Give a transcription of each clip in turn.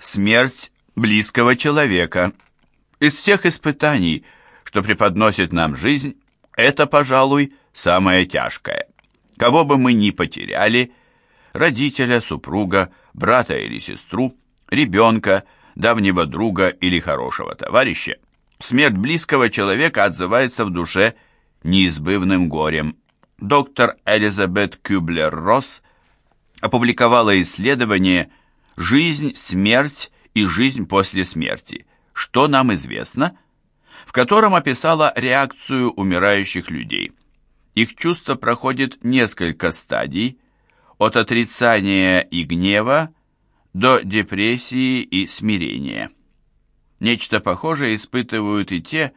Смерть близкого человека. Из всех испытаний, что преподносит нам жизнь, это, пожалуй, самое тяжкое. Кого бы мы ни потеряли, родителя, супруга, брата или сестру, ребенка, давнего друга или хорошего товарища, смерть близкого человека отзывается в душе неизбывным горем. Доктор Элизабет Кюблер-Росс опубликовала исследование «Жизнь, смерть и жизнь после смерти. Что нам известно?», в котором описала реакцию умирающих людей. Их чувство проходит несколько стадий, от отрицания и гнева до депрессии и смирения. Нечто похожее испытывают и те,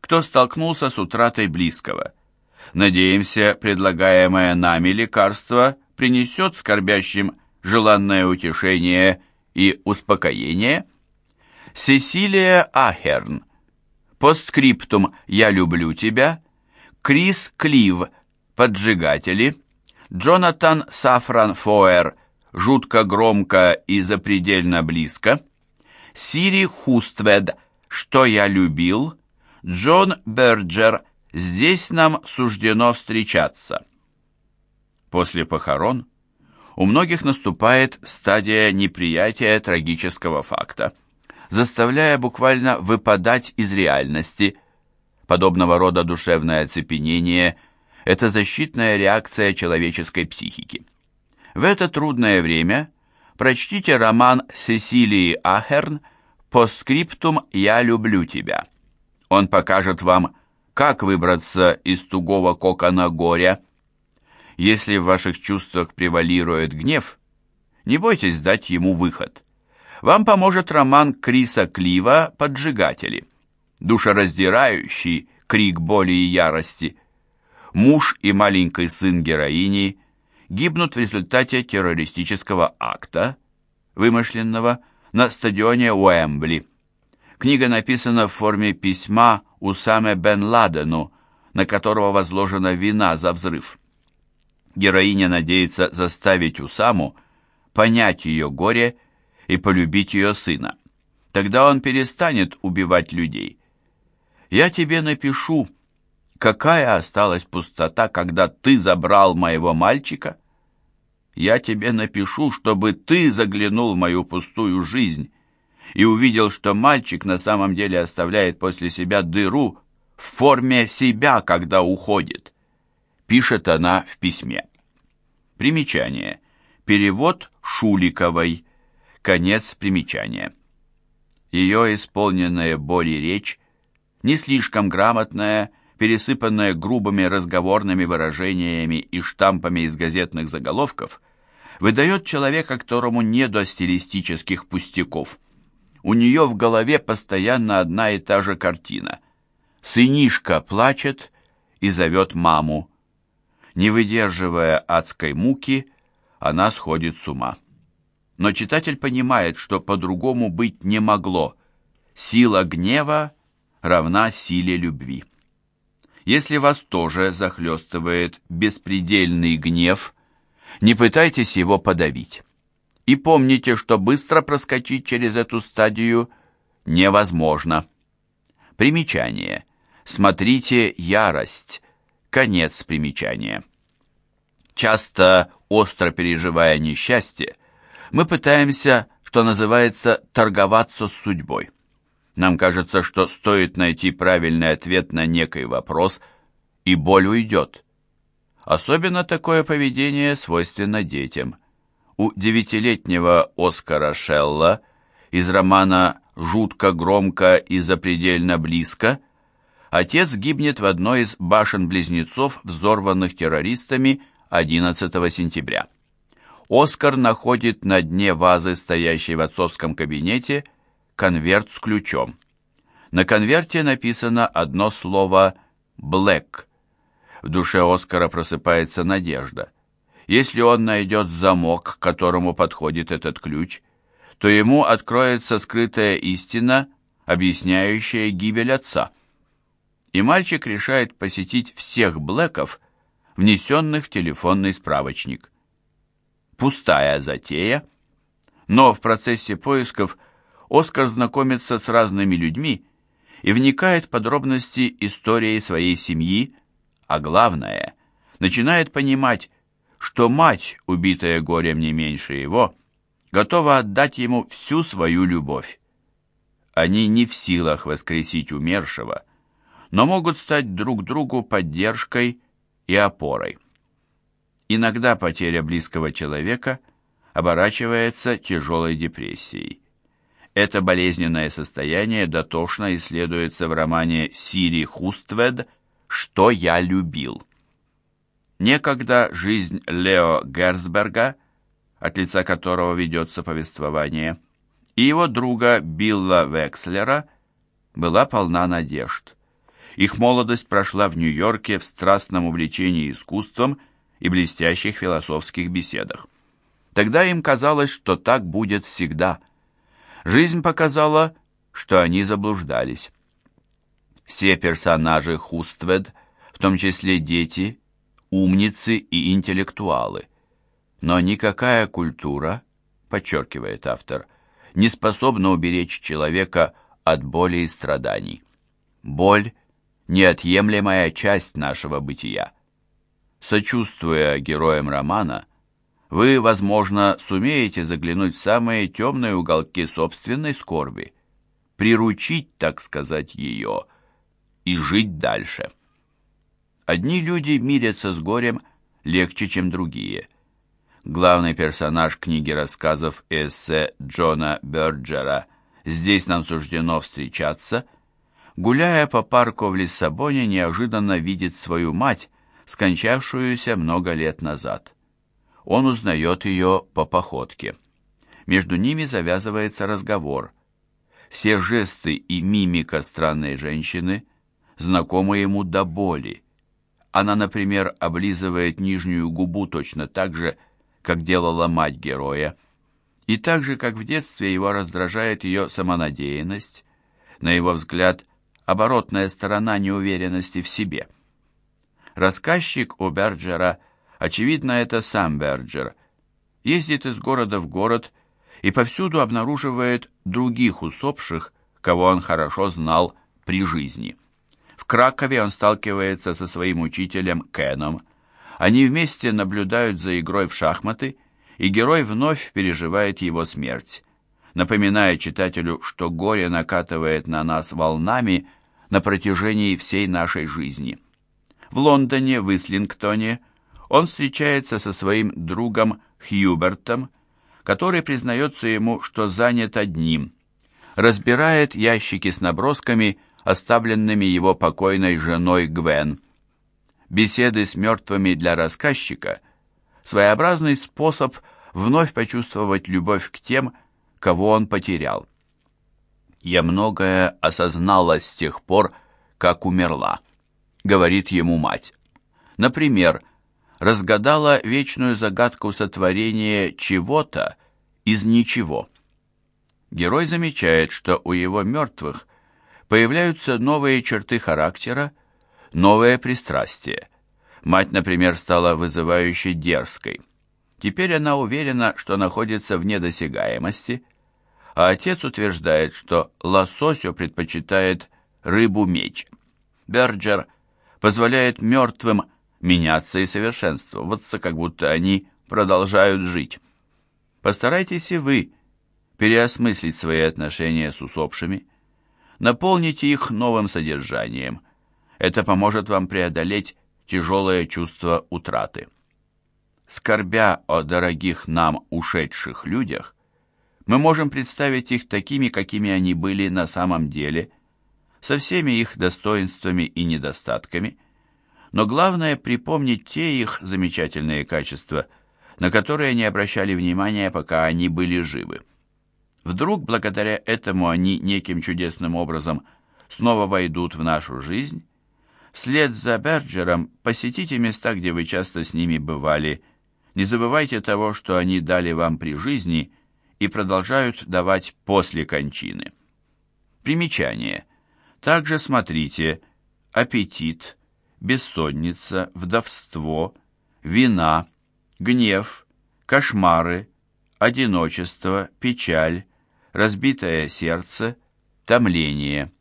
кто столкнулся с утратой близкого. Надеемся, предлагаемое нами лекарство принесет скорбящим желанное утешение и успокоение. Сесилия Ахерн. Постскриптум «Я люблю тебя». Крис Клив. Поджигатели. Джонатан Сафран Фоэр. Жутко громко и запредельно близко. Сири Хуствед. Что я любил. Джон Берджер. Здесь нам суждено встречаться. После похорон у многих наступает стадия неприятия трагического факта, заставляя буквально выпадать из реальности. Подобного рода душевное оцепенение – это защитная реакция человеческой психики. В это трудное время прочтите роман Сесилии Ахерн «Постскриптум «Я люблю тебя». Он покажет вам, как выбраться из тугого кокона горя – если в ваших чувствах превалирует гнев, не бойтесь дать ему выход. Вам поможет роман Криса Клива «Поджигатели», душераздирающий крик боли и ярости. Муж и маленький сын героини гибнут в результате террористического акта, вымышленного, на стадионе Уэмбли. Книга написана в форме письма Усаме бен Ладену, на которого возложена вина за взрыв. Героиня надеется заставить Усаму понять ее горе и полюбить ее сына. Тогда он перестанет убивать людей. «Я тебе напишу, какая осталась пустота, когда ты забрал моего мальчика. Я тебе напишу, чтобы ты заглянул в мою пустую жизнь и увидел, что мальчик на самом деле оставляет после себя дыру в форме себя, когда уходит» пишет она в письме. Примечание. Перевод Шуликовой. Конец примечания. Ее исполненная боли речь, не слишком грамотная, пересыпанная грубыми разговорными выражениями и штампами из газетных заголовков, выдает человека, которому не до стилистических пустяков. У нее в голове постоянно одна и та же картина. Сынишка плачет и зовет маму. Не выдерживая адской муки, она сходит с ума. Но читатель понимает, что по-другому быть не могло. Сила гнева равна силе любви. Если вас тоже захлестывает беспредельный гнев, не пытайтесь его подавить. И помните, что быстро проскочить через эту стадию невозможно. Примечание. Смотрите «Ярость» Конец примечания. Часто, остро переживая несчастье, мы пытаемся, что называется, торговаться с судьбой. Нам кажется, что стоит найти правильный ответ на некий вопрос, и боль уйдет. Особенно такое поведение свойственно детям. У девятилетнего Оскара Шелла из романа «Жутко, громко и запредельно близко» отец гибнет в одной из башен-близнецов, взорванных террористами 11 сентября. Оскар находит на дне вазы, стоящей в отцовском кабинете, конверт с ключом. На конверте написано одно слово «Блэк». В душе Оскара просыпается надежда. Если он найдет замок, к которому подходит этот ключ, то ему откроется скрытая истина, объясняющая гибель отца и мальчик решает посетить всех Блэков, внесенных в телефонный справочник. Пустая затея, Но в процессе поисков Оскар знакомится с разными людьми и вникает в подробности истории своей семьи, а главное, начинает понимать, что мать, убитая горем не меньше его, готова отдать ему всю свою любовь. Они не в силах воскресить умершего, но могут стать друг другу поддержкой и опорой. Иногда потеря близкого человека оборачивается тяжелой депрессией. Это болезненное состояние дотошно исследуется в романе Сири Хуствед «Что я любил». Некогда жизнь Лео Герцберга, от лица которого ведется повествование, и его друга Билла Векслера была полна надежд. Их молодость прошла в Нью-Йорке в страстном увлечении искусством и блестящих философских беседах. Тогда им казалось, что так будет всегда. Жизнь показала, что они заблуждались. Все персонажи Хуствед, в том числе дети, умницы и интеллектуалы. Но никакая культура, подчеркивает автор, не способна уберечь человека от боли и страданий. Боль – неотъемлемая часть нашего бытия. Сочувствуя героям романа, вы, возможно, сумеете заглянуть в самые темные уголки собственной скорби, приручить, так сказать, ее и жить дальше. Одни люди мирятся с горем легче, чем другие. Главный персонаж книги рассказов эссе Джона Бёрджера «Здесь нам суждено встречаться», гуляя по парку в Лиссабоне, неожиданно видит свою мать, скончавшуюся много лет назад. Он узнает ее по походке. Между ними завязывается разговор. Все жесты и мимика странной женщины знакомы ему до боли. Она, например, облизывает нижнюю губу точно так же, как делала мать героя. И так же, как в детстве, его раздражает ее самонадеянность, на его взгляд, оборотная сторона неуверенности в себе. Рассказчик у Берджера – Очевидно, это сам Берджер. Ездит из города в город и повсюду обнаруживает других усопших, кого он хорошо знал при жизни. В Кракове он сталкивается со своим учителем Кеном. Они вместе наблюдают за игрой в шахматы, и герой вновь переживает его смерть, напоминая читателю, что горе накатывает на нас волнами на протяжении всей нашей жизни. В Лондоне, в Ислингтоне, он встречается со своим другом Хьюбертом, который признается ему, что занят одним, разбирает ящики с набросками, оставленными его покойной женой Гвен. Беседы с мертвыми для рассказчика – своеобразный способ вновь почувствовать любовь к тем, кого он потерял. «Я многое осознала с тех пор, как умерла», — говорит ему мать. Например, разгадала вечную загадку сотворения чего-то из ничего. Герой замечает, что у его мертвых появляются новые черты характера, новое пристрастие. Мать, например, стала вызывающе дерзкой. Теперь она уверена, что находится вне досягаемости, а отец утверждает, что лососю предпочитает рыбу-меч. Берджер позволяет мертвым меняться и совершенствоваться, как будто они продолжают жить. Постарайтесь и вы переосмыслить свои отношения с усопшими, наполните их новым содержанием. Это поможет вам преодолеть тяжелое чувство утраты. Скорбя о дорогих нам ушедших людях, мы можем представить их такими, какими они были на самом деле, со всеми их достоинствами и недостатками – но главное припомнить те их замечательные качества, на которые они обращали внимания, пока они были живы. Вдруг, благодаря этому, они неким чудесным образом снова войдут в нашу жизнь. Вслед за Берджером посетите места, где вы часто с ними бывали. Не забывайте того, что они дали вам при жизни и продолжают давать после кончины. Примечание. Также смотрите «Аппетит», бессонница, вдовство, вина, гнев, кошмары, одиночество, печаль, разбитое сердце, томление.